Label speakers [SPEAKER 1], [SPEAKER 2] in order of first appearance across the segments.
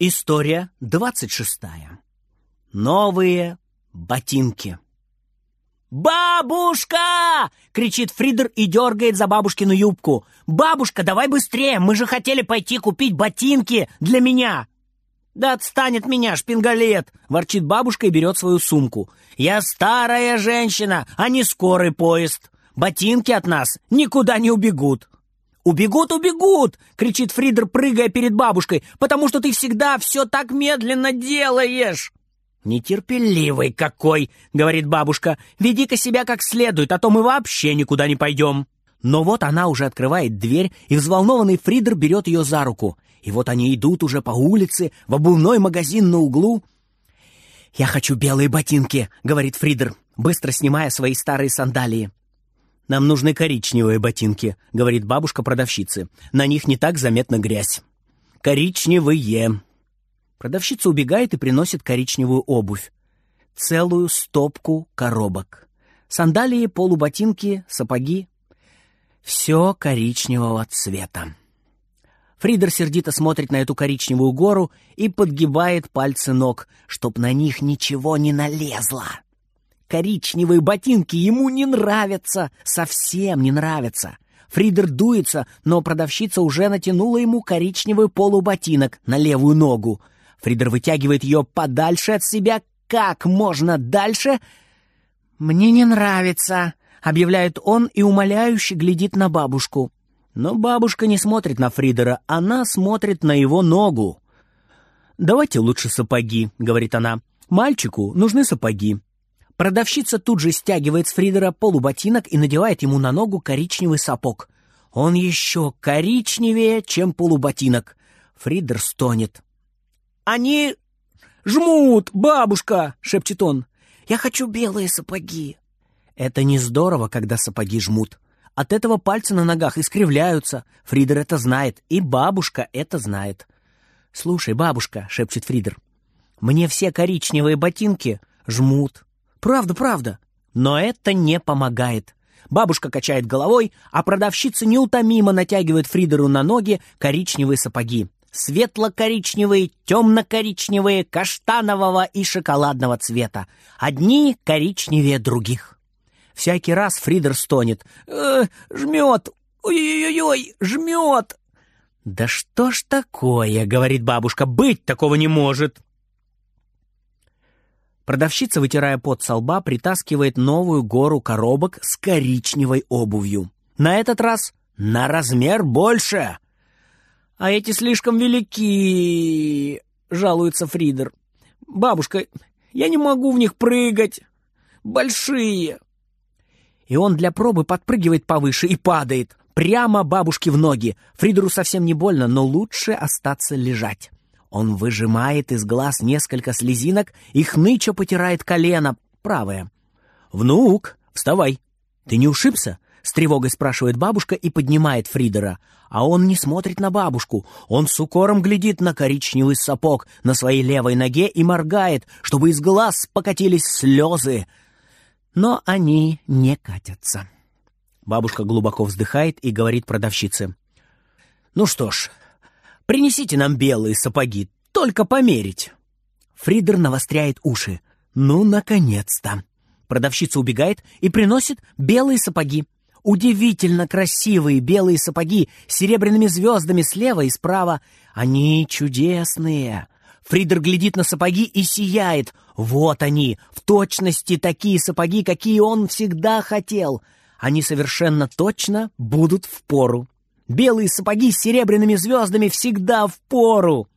[SPEAKER 1] История двадцать шестая. Новые ботинки. «Бабушка!» — кричит Фридер и дергает за бабушкину юбку. «Бабушка, давай быстрее! Мы же хотели пойти купить ботинки для меня!» «Да отстанет меня, шпингалет!» — ворчит бабушка и берет свою сумку. «Я старая женщина, а не скорый поезд. Ботинки от нас никуда не убегут». «Убегут, убегут!» — кричит Фридер, прыгая перед бабушкой, «потому что ты всегда все так медленно делаешь!» «Нетерпеливый какой!» — говорит бабушка. «Веди-ка себя как следует, а то мы вообще никуда не пойдем!» Но вот она уже открывает дверь, и взволнованный Фридер берет ее за руку. И вот они идут уже по улице, в обувной магазин на углу. «Я хочу белые ботинки», — говорит Фридер, быстро снимая свои старые сандалии. «Нам нужны коричневые ботинки», — говорит бабушка продавщицы. «На них не так заметна грязь». «Коричневые». Продавщица убегает и приносит коричневую обувь. Целую стопку коробок. Сандалии, полуботинки, сапоги. Все коричневого цвета. Фридер сердито смотрит на эту коричневую гору и подгибает пальцы ног, чтоб на них ничего не налезло. Коричневые ботинки ему не нравятся, совсем не нравятся. Фридер дуется, но продавщица уже натянула ему коричневый полуботинок на левую ногу. Фридер вытягивает ее подальше от себя, как можно дальше. «Мне не нравится», — объявляет он и умоляюще глядит на бабушку. Но бабушка не смотрит на Фридера, она смотрит на его ногу. «Давайте лучше сапоги», — говорит она. «Мальчику нужны сапоги». Продавщица тут же стягивает с Фридера полуботинок и надевает ему на ногу коричневый сапог. Он еще коричневее, чем полуботинок. Фридер стонет. «Они жмут, бабушка!» — шепчет он. «Я хочу белые сапоги». Это не здорово, когда сапоги жмут. От этого пальцы на ногах искривляются. Фридер это знает, и бабушка это знает. «Слушай, бабушка», — шепчет Фридер, — «мне все коричневые ботинки жмут». «Правда, правда». Но это не помогает. Бабушка качает головой, а продавщица неутомимо натягивает Фридеру на ноги коричневые сапоги. Светло-коричневые, темно-коричневые, каштанового и шоколадного цвета. Одни коричневее других. Всякий раз Фридер стонет. «Э, «Жмет! Ой-ой-ой! Жмет!» «Да что ж такое?» — говорит бабушка. «Быть такого не может!» Продавщица, вытирая пот со лба, притаскивает новую гору коробок с коричневой обувью. На этот раз на размер больше. «А эти слишком велики!» — жалуется Фридер. «Бабушка, я не могу в них прыгать! Большие!» и он для пробы подпрыгивает повыше и падает. Прямо бабушке в ноги. Фридеру совсем не больно, но лучше остаться лежать. Он выжимает из глаз несколько слезинок и хныча потирает колено, правое. «Внук, вставай! Ты не ушибся?» С тревогой спрашивает бабушка и поднимает Фридера. А он не смотрит на бабушку. Он с укором глядит на коричневый сапог на своей левой ноге и моргает, чтобы из глаз покатились слезы. Но они не катятся. Бабушка глубоко вздыхает и говорит продавщице. «Ну что ж, принесите нам белые сапоги, только померить». Фридер навостряет уши. «Ну, наконец-то!» Продавщица убегает и приносит белые сапоги. Удивительно красивые белые сапоги с серебряными звездами слева и справа. Они чудесные. Фридер глядит на сапоги и сияет. Вот они, в точности такие сапоги, какие он всегда хотел. Они совершенно точно будут в пору. Белые сапоги с серебряными звездами всегда в пору.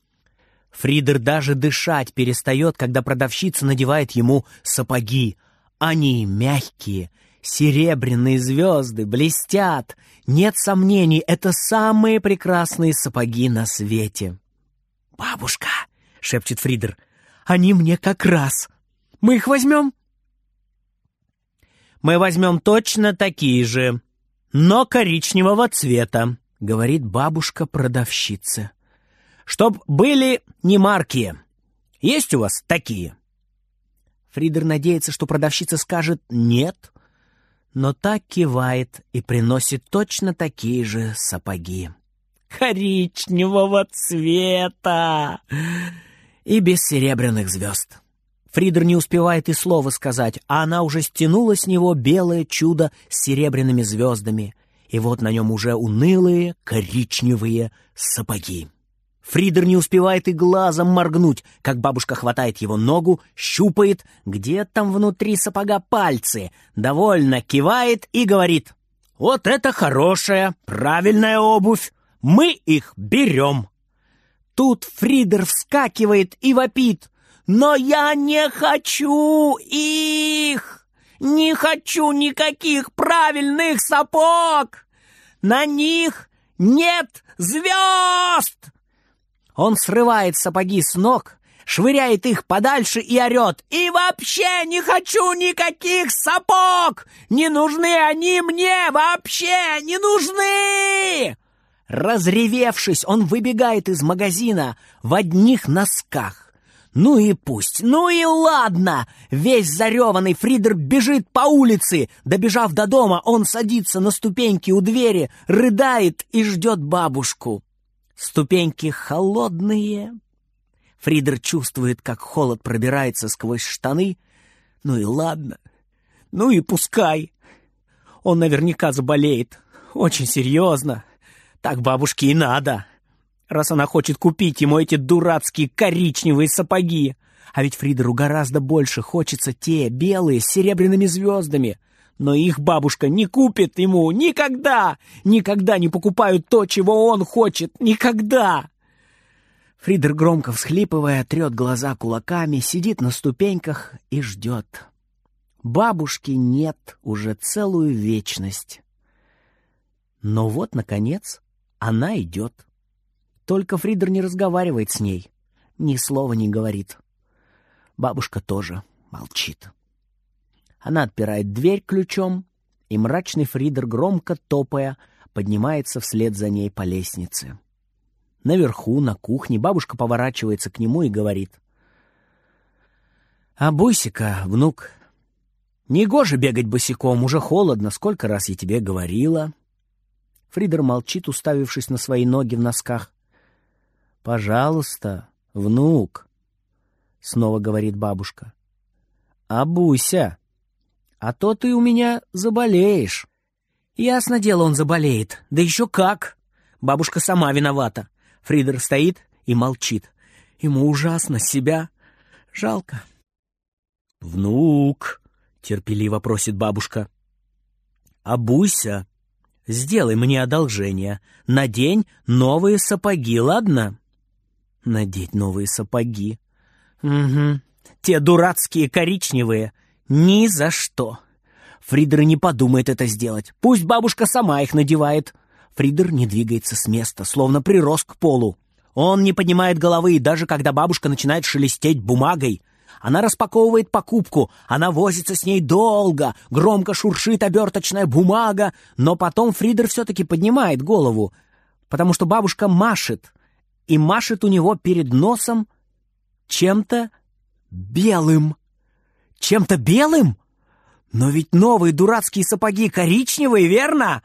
[SPEAKER 1] Фридер даже дышать перестает, когда продавщица надевает ему сапоги. Они мягкие, серебряные звезды, блестят. Нет сомнений, это самые прекрасные сапоги на свете. «Бабушка!» — шепчет Фридер. «Они мне как раз. Мы их возьмем?» «Мы возьмем точно такие же, но коричневого цвета», — говорит бабушка-продавщица. «Чтоб были не марки. Есть у вас такие?» Фридер надеется, что продавщица скажет «нет», но так кивает и приносит точно такие же сапоги. коричневого цвета и без серебряных звезд. Фридер не успевает и слова сказать, а она уже стянула с него белое чудо с серебряными звездами, и вот на нем уже унылые коричневые сапоги. Фридер не успевает и глазом моргнуть, как бабушка хватает его ногу, щупает, где там внутри сапога пальцы, довольно кивает и говорит, «Вот это хорошая, правильная обувь! Мы их берем!» Тут Фридер вскакивает и вопит, «Но я не хочу их! Не хочу никаких правильных сапог! На них нет звезд!» Он срывает сапоги с ног, швыряет их подальше и орет. «И вообще не хочу никаких сапог! Не нужны они мне! Вообще не нужны!» Разревевшись, он выбегает из магазина в одних носках. Ну и пусть, ну и ладно! Весь зареванный Фридер бежит по улице. Добежав до дома, он садится на ступеньки у двери, рыдает и ждет бабушку. Ступеньки холодные. Фридер чувствует, как холод пробирается сквозь штаны. Ну и ладно. Ну и пускай. Он наверняка заболеет. Очень серьезно. Так бабушке и надо. Раз она хочет купить ему эти дурацкие коричневые сапоги. А ведь Фридеру гораздо больше хочется те, белые, с серебряными звездами. Но их бабушка не купит ему никогда! Никогда не покупают то, чего он хочет! Никогда! Фридер, громко всхлипывая, трет глаза кулаками, сидит на ступеньках и ждет. Бабушки нет уже целую вечность. Но вот, наконец, она идет. Только Фридер не разговаривает с ней, ни слова не говорит. Бабушка тоже молчит. Она отпирает дверь ключом, и мрачный Фридер, громко топая, поднимается вслед за ней по лестнице. Наверху, на кухне, бабушка поворачивается к нему и говорит. «Обуйся-ка, внук, негоже бегать босиком, уже холодно, сколько раз я тебе говорила». Фридер молчит, уставившись на свои ноги в носках. «Пожалуйста, внук», — снова говорит бабушка. «Обуйся» а то ты у меня заболеешь». «Ясно дело, он заболеет. Да еще как!» Бабушка сама виновата. Фридер стоит и молчит. Ему ужасно себя. Жалко. «Внук!» — терпеливо просит бабушка. «Обуйся. Сделай мне одолжение. Надень новые сапоги, ладно?» «Надеть новые сапоги?» «Угу. Те дурацкие коричневые. Ни за что. Фридер не подумает это сделать. Пусть бабушка сама их надевает. Фридер не двигается с места, словно прирос к полу. Он не поднимает головы, даже когда бабушка начинает шелестеть бумагой. Она распаковывает покупку, она возится с ней долго, громко шуршит оберточная бумага, но потом Фридер все-таки поднимает голову, потому что бабушка машет, и машет у него перед носом чем-то белым. Чем-то белым? Но ведь новые дурацкие сапоги коричневые, верно?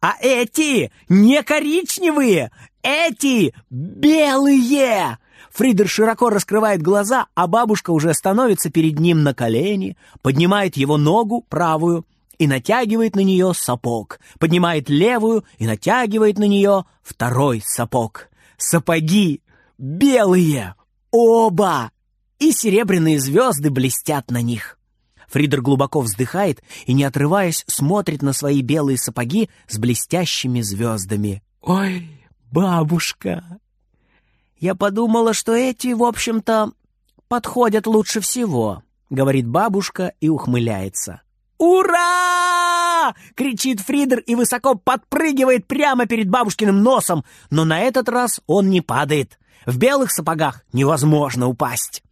[SPEAKER 1] А эти не коричневые, эти белые! Фридер широко раскрывает глаза, а бабушка уже становится перед ним на колени, поднимает его ногу, правую, и натягивает на нее сапог, поднимает левую и натягивает на нее второй сапог. Сапоги белые, оба! и серебряные звезды блестят на них. Фридер глубоко вздыхает и, не отрываясь, смотрит на свои белые сапоги с блестящими звездами. «Ой, бабушка!» «Я подумала, что эти, в общем-то, подходят лучше всего», — говорит бабушка и ухмыляется. Кричит Фридер и высоко подпрыгивает прямо перед бабушкиным носом, но на этот раз он не падает. В белых сапогах невозможно упасть.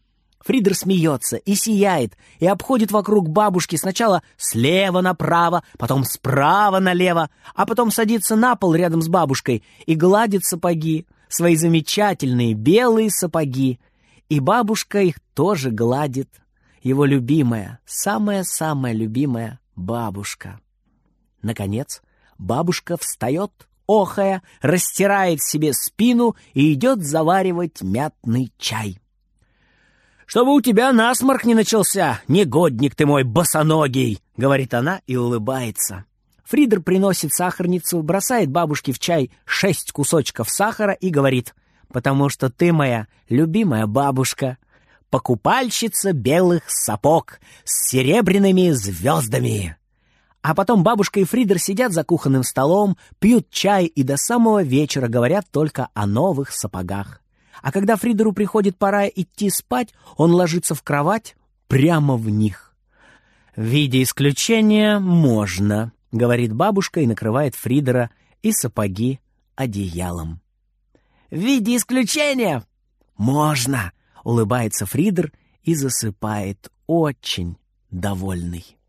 [SPEAKER 1] Фридер смеется и сияет, и обходит вокруг бабушки сначала слева направо, потом справа налево, а потом садится на пол рядом с бабушкой и гладит сапоги, свои замечательные белые сапоги. И бабушка их тоже гладит, его любимая, самая-самая любимая бабушка. Наконец, бабушка встает, охая, растирает себе спину и идет заваривать мятный чай. «Чтобы у тебя насморк не начался, негодник ты мой босоногий!» — говорит она и улыбается. Фридер приносит сахарницу, бросает бабушке в чай шесть кусочков сахара и говорит, «Потому что ты моя любимая бабушка, покупальщица белых сапог с серебряными звездами». А потом бабушка и Фридер сидят за кухонным столом, пьют чай и до самого вечера говорят только о новых сапогах. А когда Фридеру приходит пора идти спать, он ложится в кровать прямо в них. «В виде исключения можно», — говорит бабушка и накрывает Фридера и сапоги одеялом. «В виде исключения можно», — улыбается Фридер и засыпает очень довольный.